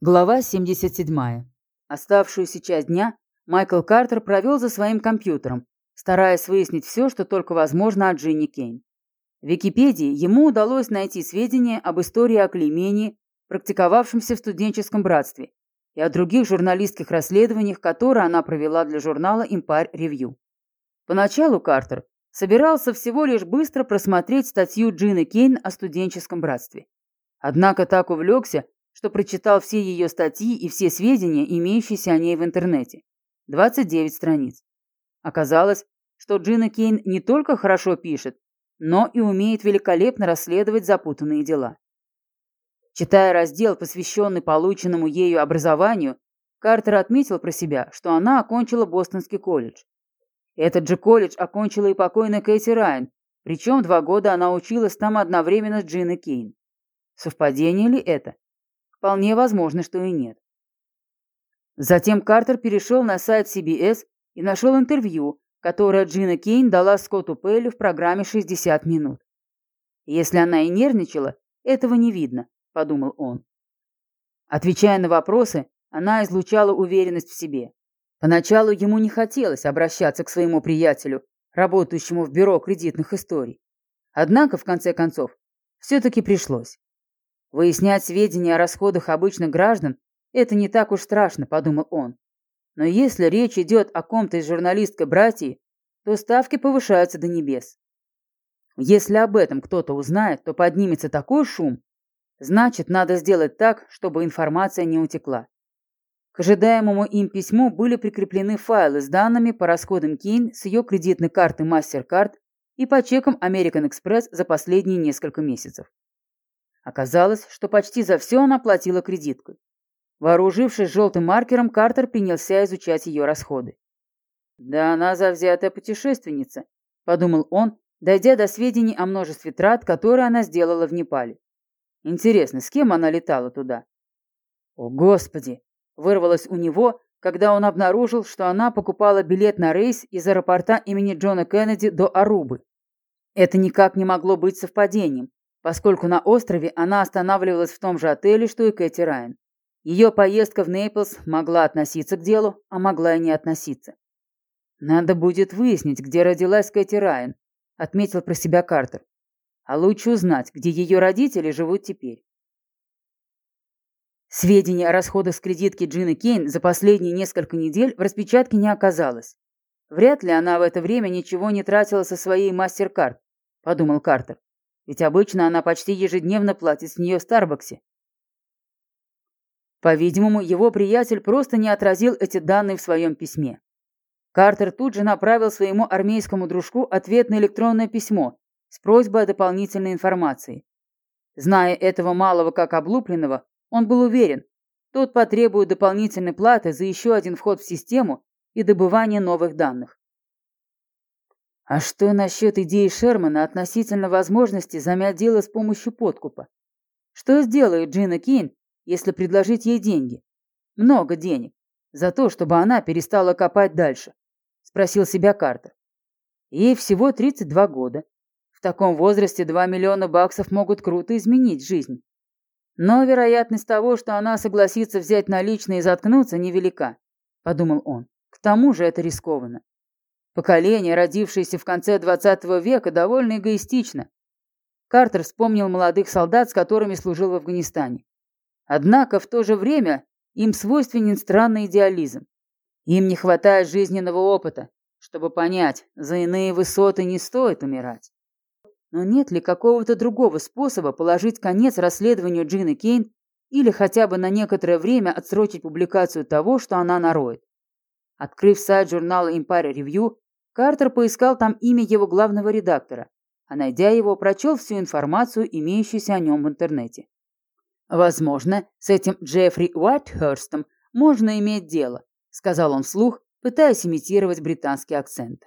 Глава 77. Оставшуюся часть дня Майкл Картер провел за своим компьютером, стараясь выяснить все, что только возможно о Джинни Кейн. В Википедии ему удалось найти сведения об истории о клеймении, практиковавшемся в студенческом братстве, и о других журналистских расследованиях, которые она провела для журнала Empire Review. Поначалу Картер собирался всего лишь быстро просмотреть статью Джины Кейн о студенческом братстве. Однако так увлекся, что прочитал все ее статьи и все сведения, имеющиеся о ней в интернете. 29 страниц. Оказалось, что Джина Кейн не только хорошо пишет, но и умеет великолепно расследовать запутанные дела. Читая раздел, посвященный полученному ею образованию, Картер отметил про себя, что она окончила Бостонский колледж. Этот же колледж окончила и покойная Кэти Райан, причем два года она училась там одновременно с Джиной Кейн. Совпадение ли это? Вполне возможно, что и нет. Затем Картер перешел на сайт CBS и нашел интервью, которое Джина Кейн дала Скотту Пейлю в программе «60 минут». Если она и нервничала, этого не видно, подумал он. Отвечая на вопросы, она излучала уверенность в себе. Поначалу ему не хотелось обращаться к своему приятелю, работающему в бюро кредитных историй. Однако, в конце концов, все-таки пришлось. Выяснять сведения о расходах обычных граждан – это не так уж страшно, подумал он. Но если речь идет о ком-то из журналистской братьи, то ставки повышаются до небес. Если об этом кто-то узнает, то поднимется такой шум. Значит, надо сделать так, чтобы информация не утекла. К ожидаемому им письму были прикреплены файлы с данными по расходам Кейн с ее кредитной карты MasterCard и по чекам American Express за последние несколько месяцев. Оказалось, что почти за все она платила кредиткой. Вооружившись желтым маркером, Картер принялся изучать ее расходы. «Да она завзятая путешественница», — подумал он, дойдя до сведений о множестве трат, которые она сделала в Непале. «Интересно, с кем она летала туда?» «О, Господи!» — вырвалось у него, когда он обнаружил, что она покупала билет на рейс из аэропорта имени Джона Кеннеди до Арубы. Это никак не могло быть совпадением поскольку на острове она останавливалась в том же отеле, что и Кэти Райан. Ее поездка в Нейплс могла относиться к делу, а могла и не относиться. «Надо будет выяснить, где родилась Кэти Райан», — отметил про себя Картер. «А лучше узнать, где ее родители живут теперь». Сведений о расходах с кредитки Джины Кейн за последние несколько недель в распечатке не оказалось. Вряд ли она в это время ничего не тратила со своей мастер-карт, подумал Картер. Ведь обычно она почти ежедневно платит с нее в Старбаксе. По-видимому, его приятель просто не отразил эти данные в своем письме. Картер тут же направил своему армейскому дружку ответное электронное письмо с просьбой о дополнительной информации. Зная этого малого как облупленного, он был уверен, тот потребует дополнительной платы за еще один вход в систему и добывание новых данных. А что насчет идеи Шермана относительно возможности замять дело с помощью подкупа? Что сделает Джина Кейн, если предложить ей деньги? Много денег. За то, чтобы она перестала копать дальше. Спросил себя Картер. Ей всего 32 года. В таком возрасте 2 миллиона баксов могут круто изменить жизнь. Но вероятность того, что она согласится взять наличные и заткнуться, невелика, подумал он. К тому же это рискованно. Поколение, родившееся в конце 20 века, довольно эгоистично. Картер вспомнил молодых солдат, с которыми служил в Афганистане. Однако в то же время им свойственен странный идеализм. Им не хватает жизненного опыта, чтобы понять, за иные высоты не стоит умирать. Но нет ли какого-то другого способа положить конец расследованию Джины Кейн или хотя бы на некоторое время отсрочить публикацию того, что она нароет? Открыв сайт журнала Empire Review, Картер поискал там имя его главного редактора, а найдя его, прочел всю информацию, имеющуюся о нем в интернете. «Возможно, с этим Джеффри Уайтхерстом можно иметь дело», сказал он вслух, пытаясь имитировать британский акцент.